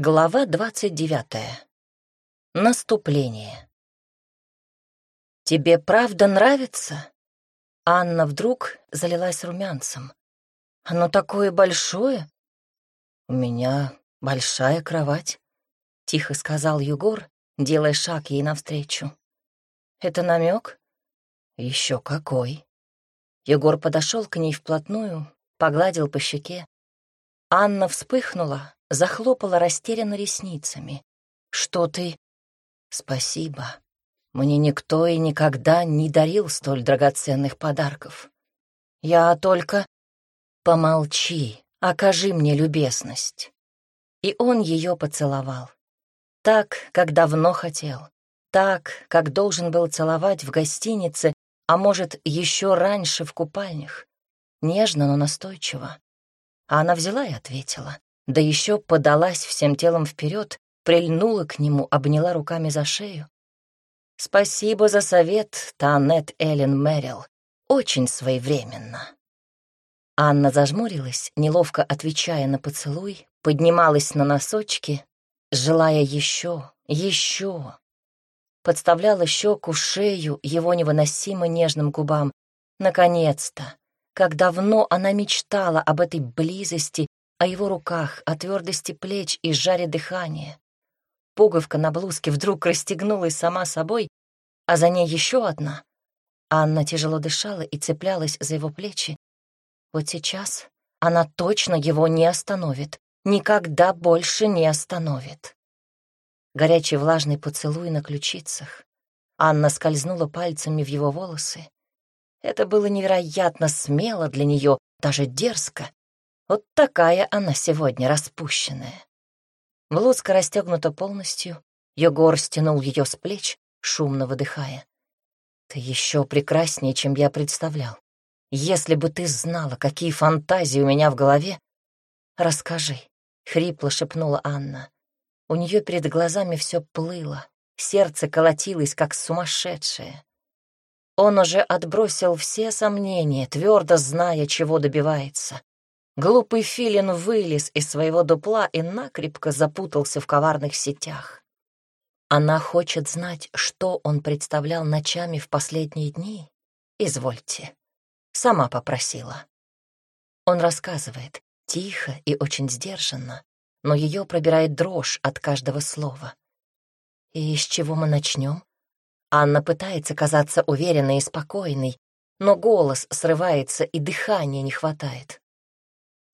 Глава двадцать девятая. Наступление. «Тебе правда нравится?» Анна вдруг залилась румянцем. «Оно такое большое?» «У меня большая кровать», — тихо сказал Югор, делая шаг ей навстречу. «Это намек? Еще какой!» Егор подошел к ней вплотную, погладил по щеке. Анна вспыхнула, захлопала растерянно ресницами. «Что ты?» «Спасибо. Мне никто и никогда не дарил столь драгоценных подарков. Я только...» «Помолчи, окажи мне любезность». И он ее поцеловал. Так, как давно хотел. Так, как должен был целовать в гостинице, а может, еще раньше в купальнях. Нежно, но настойчиво. А она взяла и ответила да еще подалась всем телом вперед, прильнула к нему, обняла руками за шею. «Спасибо за совет, Танет Эллен Мэрил. Очень своевременно». Анна зажмурилась, неловко отвечая на поцелуй, поднималась на носочки, желая еще, еще. Подставляла щеку, шею его невыносимо нежным губам. Наконец-то! Как давно она мечтала об этой близости о его руках, о твердости плеч и жаре дыхания. Пуговка на блузке вдруг расстегнулась сама собой, а за ней еще одна. Анна тяжело дышала и цеплялась за его плечи. Вот сейчас она точно его не остановит, никогда больше не остановит. Горячий влажный поцелуй на ключицах. Анна скользнула пальцами в его волосы. Это было невероятно смело для нее, даже дерзко. Вот такая она сегодня распущенная. Блузка расстегнута полностью, Егор стянул ее с плеч, шумно выдыхая. Ты еще прекраснее, чем я представлял. Если бы ты знала, какие фантазии у меня в голове... Расскажи, — хрипло шепнула Анна. У нее перед глазами все плыло, сердце колотилось, как сумасшедшее. Он уже отбросил все сомнения, твердо зная, чего добивается. Глупый филин вылез из своего дупла и накрепко запутался в коварных сетях. Она хочет знать, что он представлял ночами в последние дни? Извольте. Сама попросила. Он рассказывает, тихо и очень сдержанно, но ее пробирает дрожь от каждого слова. И с чего мы начнем? Анна пытается казаться уверенной и спокойной, но голос срывается и дыхания не хватает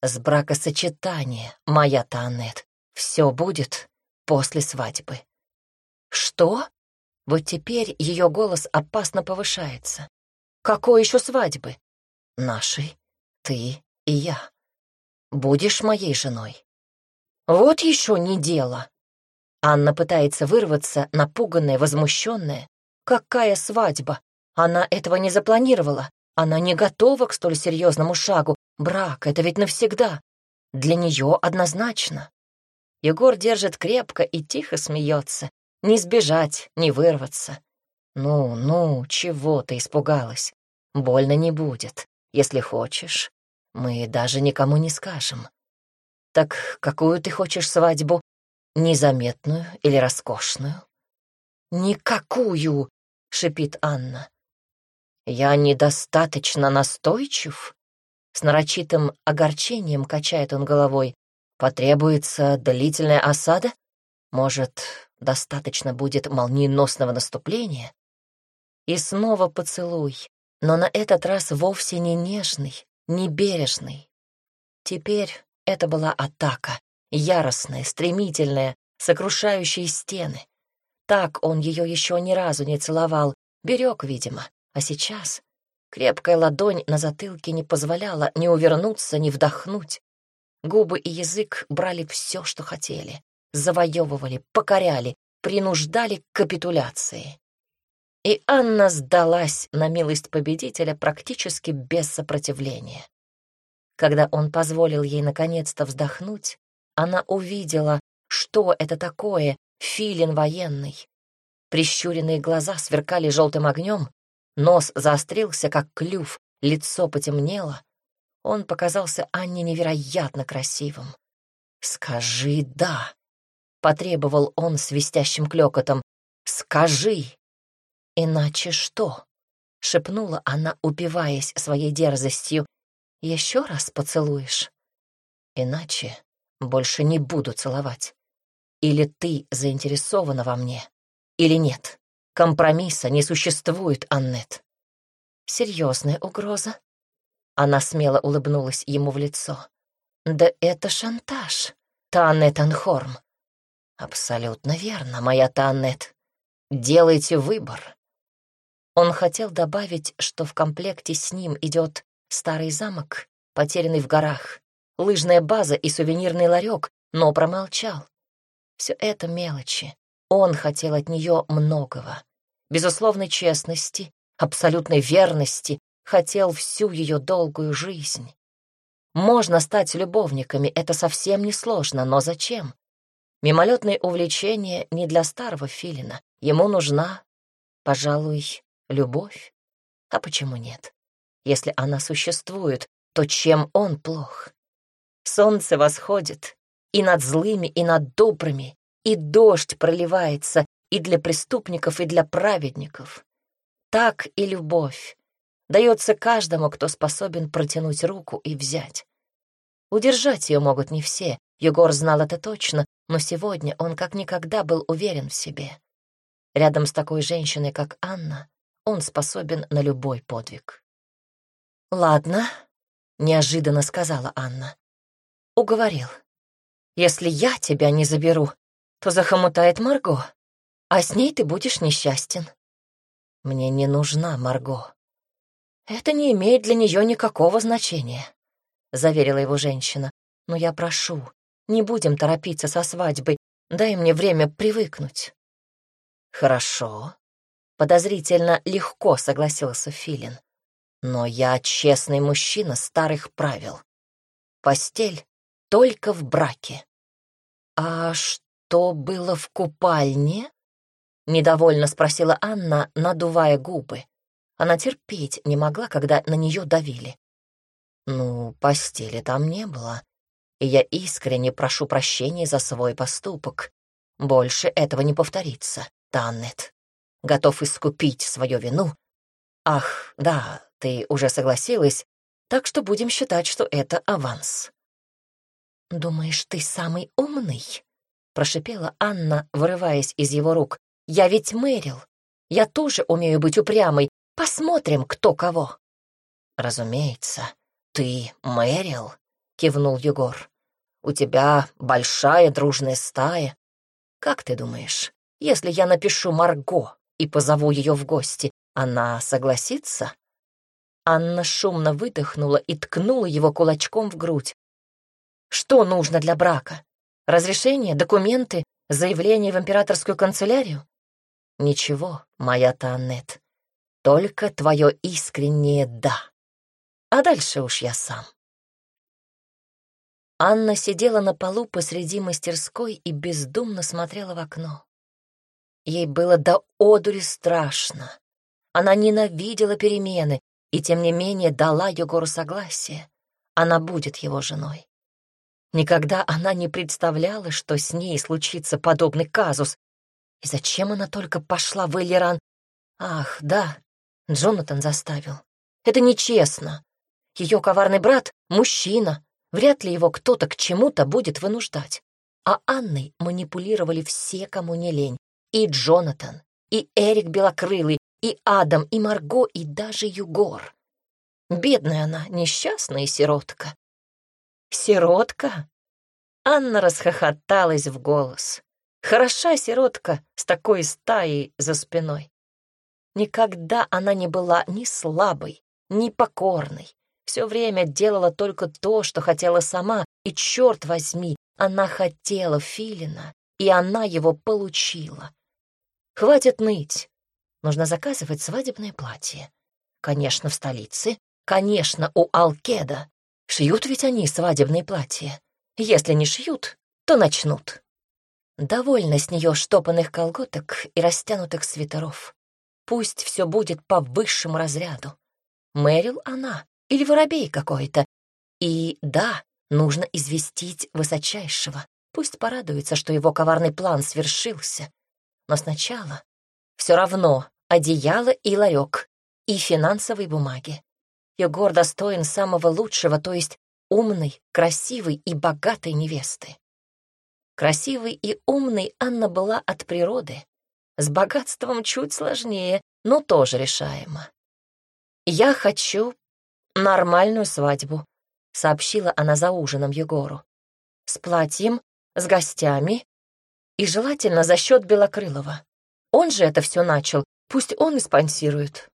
с бракосочетания, моя Таанет. Все будет после свадьбы. Что? Вот теперь ее голос опасно повышается. Какой еще свадьбы? Нашей, ты и я. Будешь моей женой. Вот еще не дело. Анна пытается вырваться, напуганная, возмущенная. Какая свадьба? Она этого не запланировала. Она не готова к столь серьезному шагу, Брак — это ведь навсегда. Для нее однозначно. Егор держит крепко и тихо смеется. Не сбежать, не вырваться. Ну, ну, чего ты испугалась? Больно не будет. Если хочешь, мы даже никому не скажем. Так какую ты хочешь свадьбу? Незаметную или роскошную? Никакую, шипит Анна. Я недостаточно настойчив? С нарочитым огорчением качает он головой. Потребуется длительная осада? Может, достаточно будет молниеносного наступления? И снова поцелуй, но на этот раз вовсе не нежный, не бережный. Теперь это была атака, яростная, стремительная, сокрушающая стены. Так он ее еще ни разу не целовал, берег, видимо, а сейчас Крепкая ладонь на затылке не позволяла ни увернуться, ни вдохнуть. Губы и язык брали все, что хотели. Завоевывали, покоряли, принуждали к капитуляции. И Анна сдалась на милость победителя практически без сопротивления. Когда он позволил ей наконец-то вздохнуть, она увидела, что это такое филин военный. Прищуренные глаза сверкали желтым огнем, Нос заострился, как клюв, лицо потемнело. Он показался Анне невероятно красивым. «Скажи «да», потребовал он свистящим клёкотом. «Скажи!» «Иначе что?» — шепнула она, упиваясь своей дерзостью. «Еще раз поцелуешь?» «Иначе больше не буду целовать. Или ты заинтересована во мне, или нет. Компромисса не существует, Аннет». «Серьезная угроза?» Она смело улыбнулась ему в лицо. «Да это шантаж, Таннет Анхорм». «Абсолютно верно, моя Таннет. Делайте выбор». Он хотел добавить, что в комплекте с ним идет старый замок, потерянный в горах, лыжная база и сувенирный ларек, но промолчал. Все это мелочи. Он хотел от нее многого. Безусловной честности, абсолютной верности, хотел всю ее долгую жизнь. Можно стать любовниками, это совсем не сложно, но зачем? Мимолетное увлечение не для старого филина. Ему нужна, пожалуй, любовь. А почему нет? Если она существует, то чем он плох? Солнце восходит и над злыми, и над добрыми, и дождь проливается и для преступников, и для праведников. Так и любовь дается каждому, кто способен протянуть руку и взять. Удержать ее могут не все, Егор знал это точно, но сегодня он как никогда был уверен в себе. Рядом с такой женщиной, как Анна, он способен на любой подвиг. «Ладно», — неожиданно сказала Анна. «Уговорил. Если я тебя не заберу, то захомутает Марго, а с ней ты будешь несчастен. Мне не нужна Марго. Это не имеет для нее никакого значения», — заверила его женщина. «Но я прошу, не будем торопиться со свадьбой, дай мне время привыкнуть». «Хорошо», — подозрительно легко согласился Филин. «Но я честный мужчина старых правил. Постель только в браке». «А что было в купальне?» — недовольно спросила Анна, надувая губы. Она терпеть не могла, когда на нее давили. «Ну, постели там не было, и я искренне прошу прощения за свой поступок. Больше этого не повторится, Таннет готов искупить свою вину. Ах, да, ты уже согласилась, так что будем считать, что это аванс. «Думаешь, ты самый умный?» — прошипела Анна, вырываясь из его рук. «Я ведь Мэрил. Я тоже умею быть упрямой. Посмотрим, кто кого». «Разумеется, ты Мэрил», — кивнул Егор. «У тебя большая дружная стая. Как ты думаешь, если я напишу Марго, и позову ее в гости, она согласится?» Анна шумно выдохнула и ткнула его кулачком в грудь. «Что нужно для брака? Разрешение, документы, заявление в императорскую канцелярию?» «Ничего, моя Таннет, только твое искреннее «да». А дальше уж я сам». Анна сидела на полу посреди мастерской и бездумно смотрела в окно. Ей было до одури страшно. Она ненавидела перемены и, тем не менее, дала Егору согласие. Она будет его женой. Никогда она не представляла, что с ней случится подобный казус. И зачем она только пошла в Эллиран? Ах, да, Джонатан заставил. Это нечестно. Ее коварный брат — мужчина. Вряд ли его кто-то к чему-то будет вынуждать. А Анной манипулировали все, кому не лень. И Джонатан, и Эрик Белокрылый, и Адам, и Марго, и даже Югор. Бедная она, несчастная сиротка. Сиротка? Анна расхохоталась в голос. Хороша сиротка с такой стаей за спиной. Никогда она не была ни слабой, ни покорной. Все время делала только то, что хотела сама, и, черт возьми, она хотела Филина, и она его получила. Хватит ныть. Нужно заказывать свадебное платье. Конечно, в столице. Конечно, у Алкеда. Шьют ведь они свадебные платья. Если не шьют, то начнут. Довольно с нее штопанных колготок и растянутых свитеров. Пусть все будет по высшему разряду. Мэрил она или воробей какой-то. И да, нужно известить высочайшего. Пусть порадуется, что его коварный план свершился. Но сначала все равно одеяло и ларек, и финансовые бумаги. Егор достоин самого лучшего, то есть умной, красивой и богатой невесты. Красивой и умной Анна была от природы. С богатством чуть сложнее, но тоже решаемо. «Я хочу нормальную свадьбу», — сообщила она за ужином Егору. «С платьем, с гостями и желательно за счет Белокрылова. Он же это все начал, пусть он и спонсирует».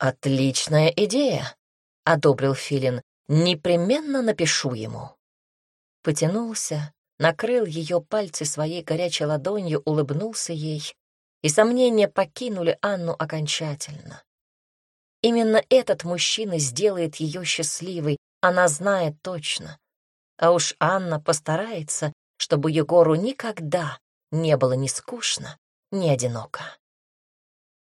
«Отличная идея», — одобрил Филин. «Непременно напишу ему». Потянулся, накрыл ее пальцы своей горячей ладонью, улыбнулся ей, и сомнения покинули Анну окончательно. Именно этот мужчина сделает ее счастливой, она знает точно. А уж Анна постарается, чтобы Егору никогда не было ни скучно, ни одиноко.